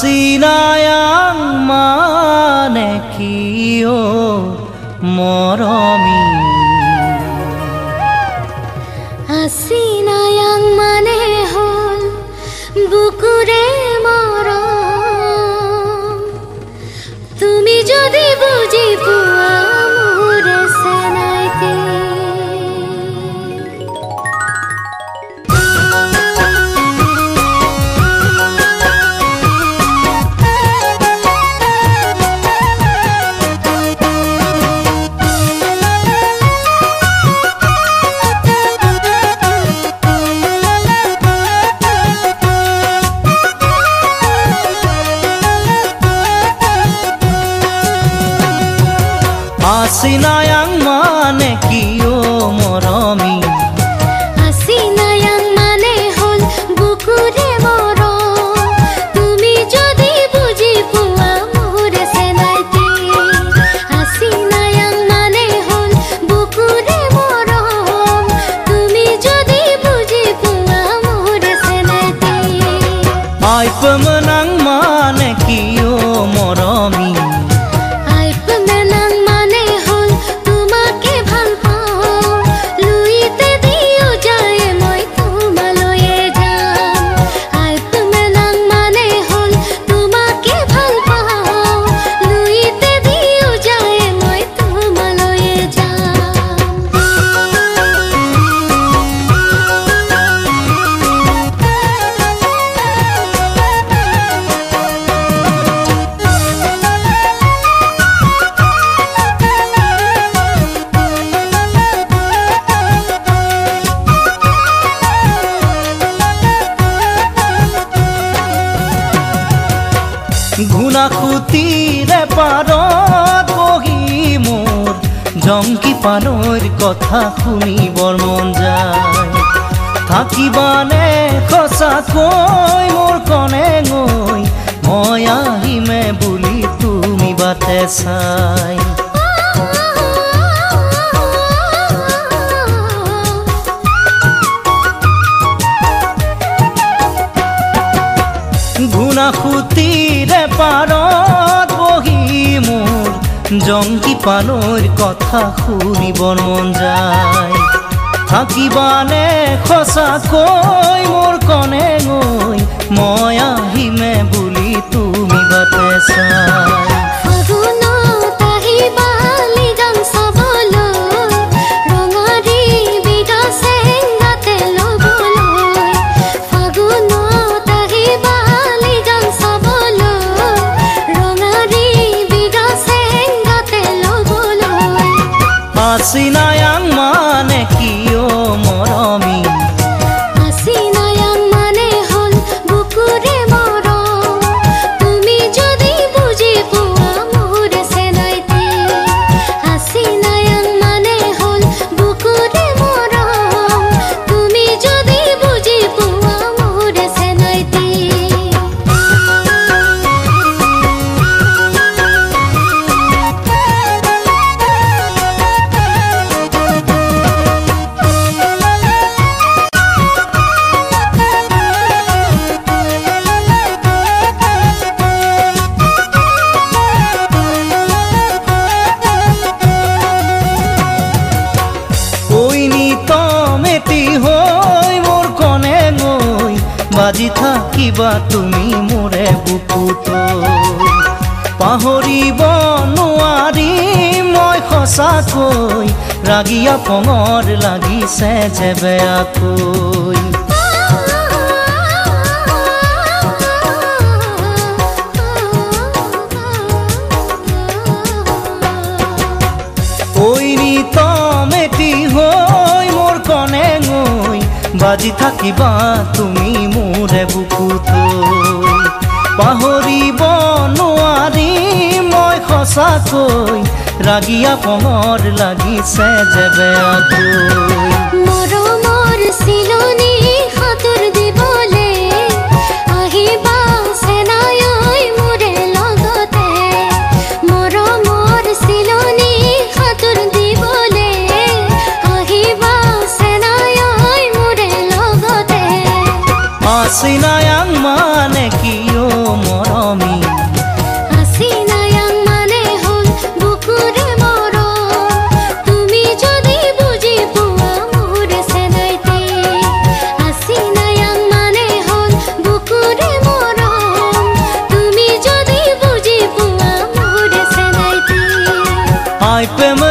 আসিনায়াং মানে কিয় মরমি আসিনায়াং মানে হল বুকুরে মর आसिना यांग माने की ঘুণা খুটিৰে পাৰত বহি মোৰ জংকি পানৈৰ কথা শুনিবৰ মন যায়। থাকিবানে সঁচাকৈ মোৰ কণে গৈ মই আহিমে বুলি তুমি বাটে চাই। জংকি পানৈৰ কথা শুনিবৰ মন যায়। থাকিবানে সঁচাকৈ মোৰ কণে গৈ মই আচিনায়াং মানে কিয় বাজি থাকিবা তুমি মোৰে বুকুত। পাহৰিব নোৱাৰি মই সঁচাকৈ ৰাগিয়া পঙৰ লাগিছে যে বেয়াকৈ। বাজি থাকিবা তুমি মোৰে বুকুত পাহৰিব নোৱাৰি মই সঁচাকৈ ৰাগিয়া পঙৰ লাগিছে যে বেয়াকৈ Ai, pema